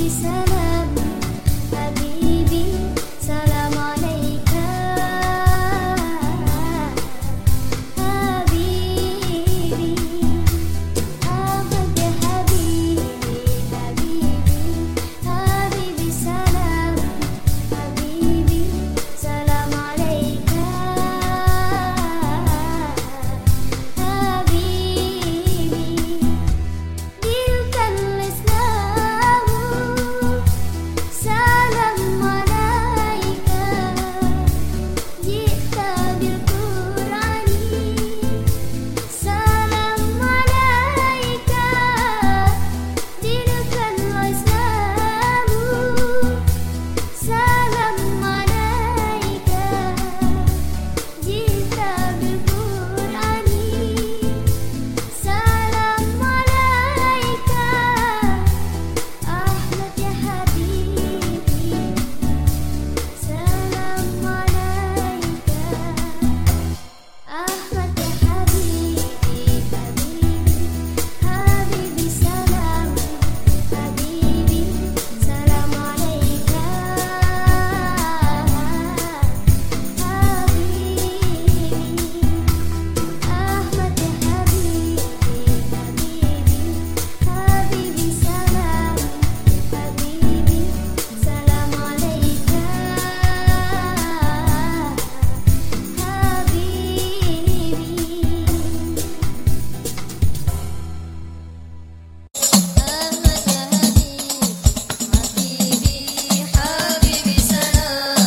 bisa